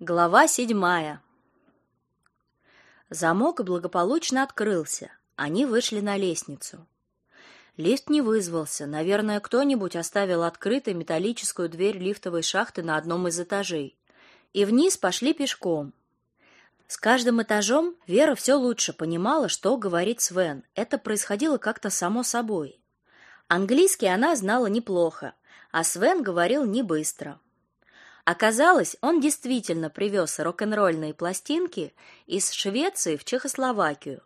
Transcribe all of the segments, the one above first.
Глава седьмая. Замок благополучно открылся. Они вышли на лестницу. Лифт не вызвался. Наверное, кто-нибудь оставил открытой металлическую дверь лифтовой шахты на одном из этажей. И вниз пошли пешком. С каждым этажом Вера все лучше понимала, что говорит Свен. Это происходило как-то само собой. Английский она знала неплохо, а Свен говорил не быстро. Оказалось, он действительно привез рок-н-ролльные пластинки из Швеции в Чехословакию.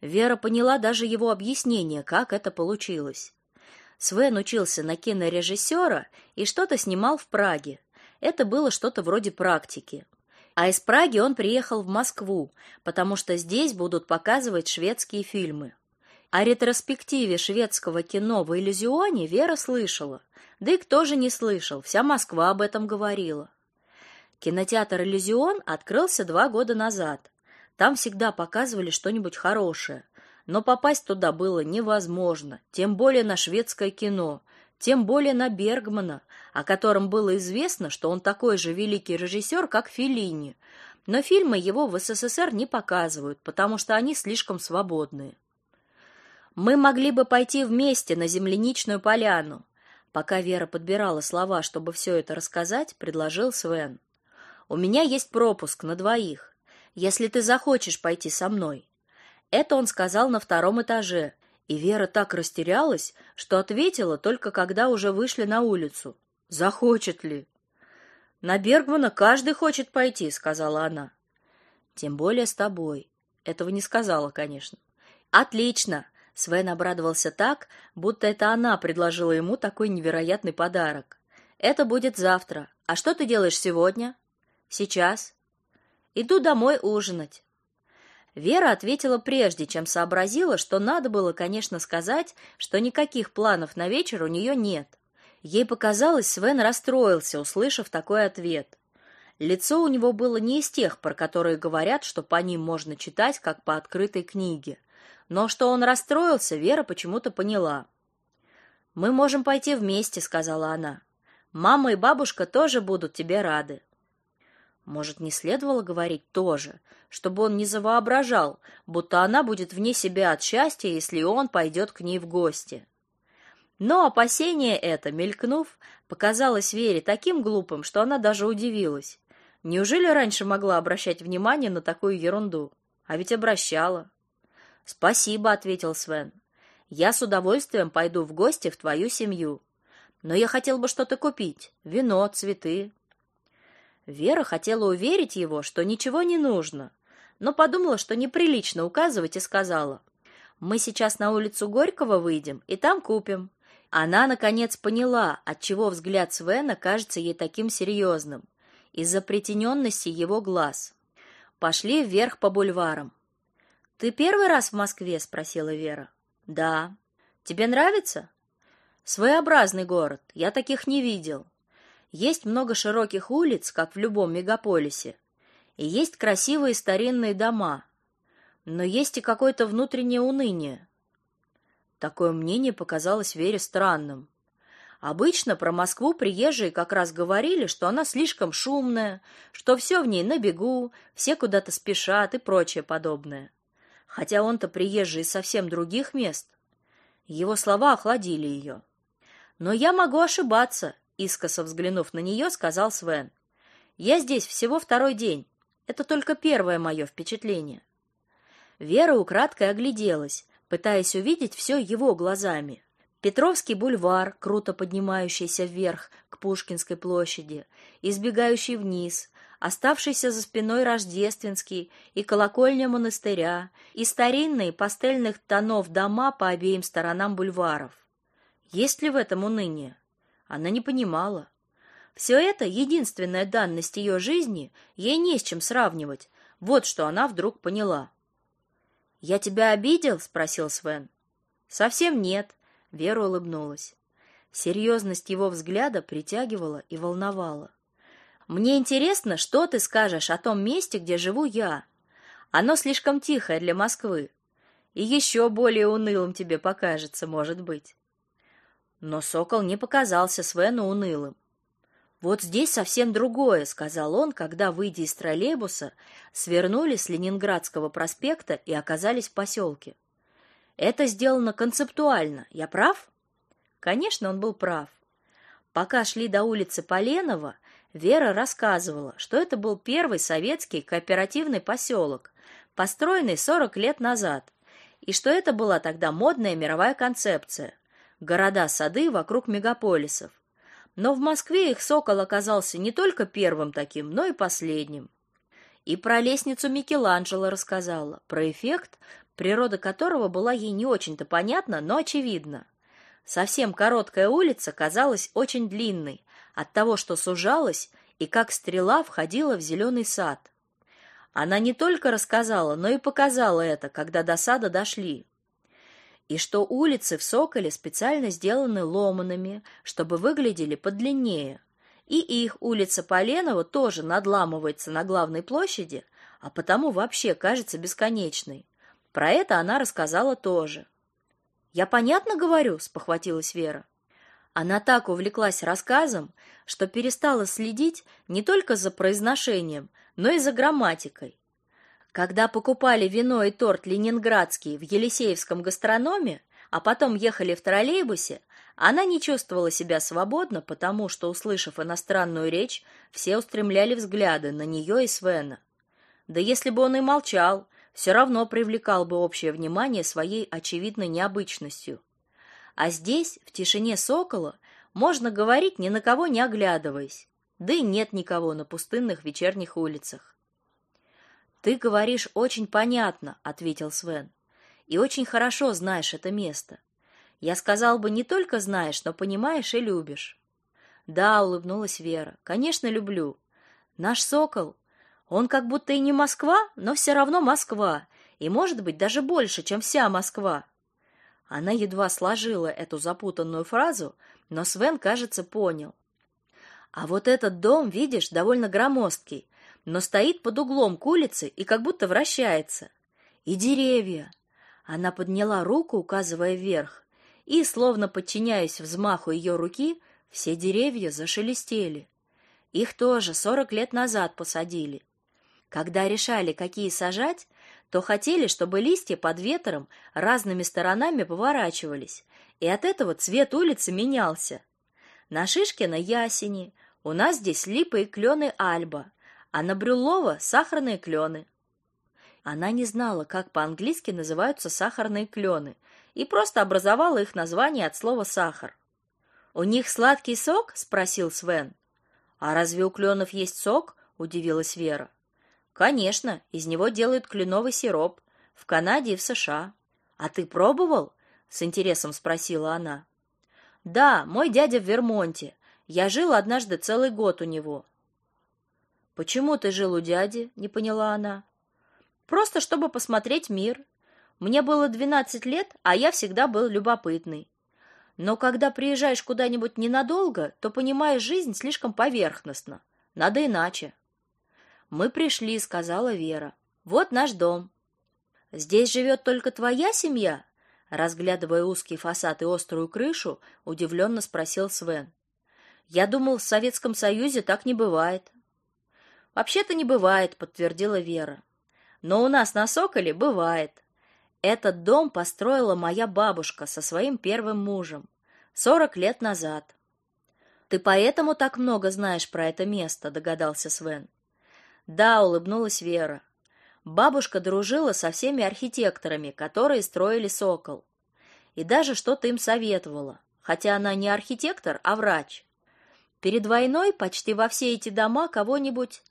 Вера поняла даже его объяснение, как это получилось. Свен учился на кинорежиссера и что-то снимал в Праге. Это было что-то вроде практики. А из Праги он приехал в Москву, потому что здесь будут показывать шведские фильмы. О ретроспективе шведского кино в Иллюзионе Вера слышала – да и кто же не слышал, вся Москва об этом говорила. Кинотеатр «Иллюзион» открылся два года назад. Там всегда показывали что-нибудь хорошее, но попасть туда было невозможно, тем более на шведское кино, тем более на Бергмана, о котором было известно, что он такой же великий режиссер, как Феллини. Но фильмы его в СССР не показывают, потому что они слишком свободные. Мы могли бы пойти вместе на земляничную поляну, Пока Вера подбирала слова, чтобы все это рассказать, предложил Свен. У меня есть пропуск на двоих. Если ты захочешь пойти со мной. Это он сказал на втором этаже, и Вера так растерялась, что ответила только когда уже вышли на улицу. Захочет ли? На Бергмана каждый хочет пойти, сказала она. Тем более с тобой. Этого не сказала, конечно. Отлично. Свен обрадовался так, будто это она предложила ему такой невероятный подарок. Это будет завтра. А что ты делаешь сегодня? Сейчас. Иду домой ужинать. Вера ответила прежде, чем сообразила, что надо было, конечно, сказать, что никаких планов на вечер у нее нет. Ей показалось, Свен расстроился, услышав такой ответ. Лицо у него было не из тех, про которые говорят, что по ним можно читать, как по открытой книге. Но что он расстроился, Вера почему-то поняла. Мы можем пойти вместе, сказала она. Мама и бабушка тоже будут тебе рады. Может, не следовало говорить тоже, чтобы он не завоображал, будто она будет вне себя от счастья, если он пойдет к ней в гости. Но опасение это, мелькнув, показалось Вере таким глупым, что она даже удивилась. Неужели раньше могла обращать внимание на такую ерунду? А ведь обращала. Спасибо, ответил Свен. Я с удовольствием пойду в гости в твою семью. Но я хотел бы что-то купить: вино, цветы. Вера хотела уверить его, что ничего не нужно, но подумала, что неприлично указывать и сказала: "Мы сейчас на улицу Горького выйдем и там купим". Она наконец поняла, отчего взгляд Свена кажется ей таким серьезным, из-за притененности его глаз. Пошли вверх по бульварам. Ты первый раз в Москве, спросила Вера. Да. Тебе нравится? Своеобразный город. Я таких не видел. Есть много широких улиц, как в любом мегаполисе, и есть красивые старинные дома. Но есть и какое-то внутреннее уныние. Такое мнение показалось Вере странным. Обычно про Москву приезжие как раз говорили, что она слишком шумная, что все в ней на бегу, все куда-то спешат и прочее подобное хотя он-то приезжий из совсем других мест. Его слова охладили ее. Но я могу ошибаться, искоса взглянув на нее, сказал Свен. Я здесь всего второй день. Это только первое мое впечатление. Вера украдкой огляделась, пытаясь увидеть все его глазами. Петровский бульвар, круто поднимающийся вверх к Пушкинской площади, избегающий вниз, оставшийся за спиной Рождественский и колокольня монастыря, и старинные пастельных тонов дома по обеим сторонам бульваров. Есть ли в этом уныние? Она не понимала. Все это единственная данность ее жизни, ей не с чем сравнивать. Вот что она вдруг поняла. Я тебя обидел, спросил Свен. Совсем нет, Вера улыбнулась. Серьезность его взгляда притягивала и волновала. Мне интересно, что ты скажешь о том месте, где живу я. Оно слишком тихое для Москвы. И еще более унылым тебе покажется, может быть. Но сокол не показался Свену унылым. Вот здесь совсем другое, сказал он, когда выйдя из троллейбуса, свернули с Ленинградского проспекта и оказались в поселке. Это сделано концептуально. Я прав? Конечно, он был прав. Пока шли до улицы Поленова, Вера рассказывала, что это был первый советский кооперативный поселок, построенный 40 лет назад, и что это была тогда модная мировая концепция города-сады вокруг мегаполисов. Но в Москве их Сокол оказался не только первым таким, но и последним. И про лестницу Микеланджело рассказала, про эффект, природа которого была ей не очень-то понятна, но очевидна. Совсем короткая улица казалась очень длинной от того, что сужалась и как стрела входила в зеленый сад. Она не только рассказала, но и показала это, когда до сада дошли. И что улицы в Соколе специально сделаны ломанными, чтобы выглядели подлиннее. И их улица Поленова тоже надламывается на главной площади, а потому вообще кажется бесконечной. Про это она рассказала тоже. Я понятно говорю, спохватилась Вера. Она так увлеклась рассказом, что перестала следить не только за произношением, но и за грамматикой. Когда покупали вино и торт ленинградский в Елисеевском гастрономе, а потом ехали в троллейбусе, она не чувствовала себя свободно, потому что, услышав иностранную речь, все устремляли взгляды на нее и Свена. Да если бы он и молчал, все равно привлекал бы общее внимание своей очевидной необычностью. А здесь, в тишине сокола, можно говорить ни на кого не оглядываясь. Да и нет никого на пустынных вечерних улицах. Ты говоришь очень понятно, ответил Свен. И очень хорошо знаешь это место. Я сказал бы, не только знаешь, но понимаешь и любишь. Да, улыбнулась Вера. Конечно, люблю. Наш сокол он как будто и не Москва, но все равно Москва, и, может быть, даже больше, чем вся Москва. Она едва сложила эту запутанную фразу, но Свен, кажется, понял. А вот этот дом, видишь, довольно громоздкий, но стоит под углом к улице и как будто вращается. И деревья. Она подняла руку, указывая вверх, и, словно подчиняясь взмаху ее руки, все деревья зашелестели. Их тоже сорок лет назад посадили. Когда решали, какие сажать, то хотели, чтобы листья под ветром разными сторонами поворачивались, и от этого цвет улицы менялся. На Шишкина ясени, у нас здесь липы и клены альба, а на Брюллова сахарные клены. Она не знала, как по-английски называются сахарные клены, и просто образовала их название от слова сахар. У них сладкий сок, спросил Свен. А разве у кленов есть сок? удивилась Вера. Конечно, из него делают кленовый сироп в Канаде и в США. А ты пробовал? с интересом спросила она. Да, мой дядя в Вермонте. Я жил однажды целый год у него. Почему ты жил у дяди? не поняла она. Просто чтобы посмотреть мир. Мне было двенадцать лет, а я всегда был любопытный. Но когда приезжаешь куда-нибудь ненадолго, то понимаешь жизнь слишком поверхностно. Надо иначе. Мы пришли, сказала Вера. Вот наш дом. Здесь живет только твоя семья? разглядывая узкий фасад и острую крышу, удивленно спросил Свен. Я думал, в Советском Союзе так не бывает. Вообще-то не бывает, подтвердила Вера. Но у нас на Соколе бывает. Этот дом построила моя бабушка со своим первым мужем сорок лет назад. Ты поэтому так много знаешь про это место, догадался Свен. Да, улыбнулась Вера. Бабушка дружила со всеми архитекторами, которые строили Сокол. И даже что-то им советовала, хотя она не архитектор, а врач. Перед войной почти во все эти дома кого-нибудь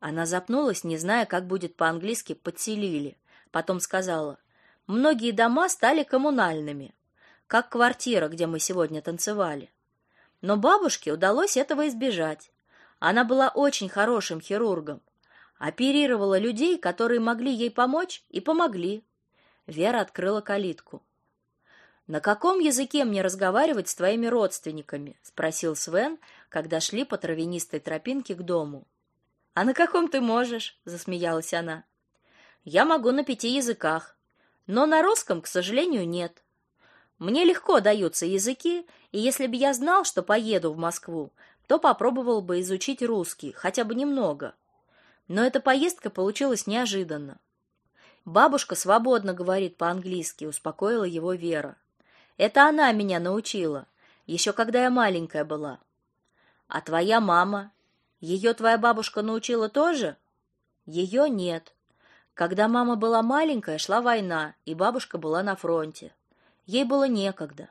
Она запнулась, не зная, как будет по-английски подселили. Потом сказала: "Многие дома стали коммунальными, как квартира, где мы сегодня танцевали. Но бабушке удалось этого избежать. Она была очень хорошим хирургом, оперировала людей, которые могли ей помочь, и помогли. Вера открыла калитку. На каком языке мне разговаривать с твоими родственниками? спросил Свен, когда шли по травянистой тропинке к дому. А на каком ты можешь? засмеялась она. Я могу на пяти языках, но на русском, к сожалению, нет. Мне легко даются языки, и если бы я знал, что поеду в Москву, то попробовал бы изучить русский, хотя бы немного. Но эта поездка получилась неожиданно. Бабушка свободно говорит по-английски, успокоила его Вера. Это она меня научила, еще когда я маленькая была. А твоя мама? Ее твоя бабушка научила тоже? Ее нет. Когда мама была маленькая, шла война, и бабушка была на фронте. Ей было некогда.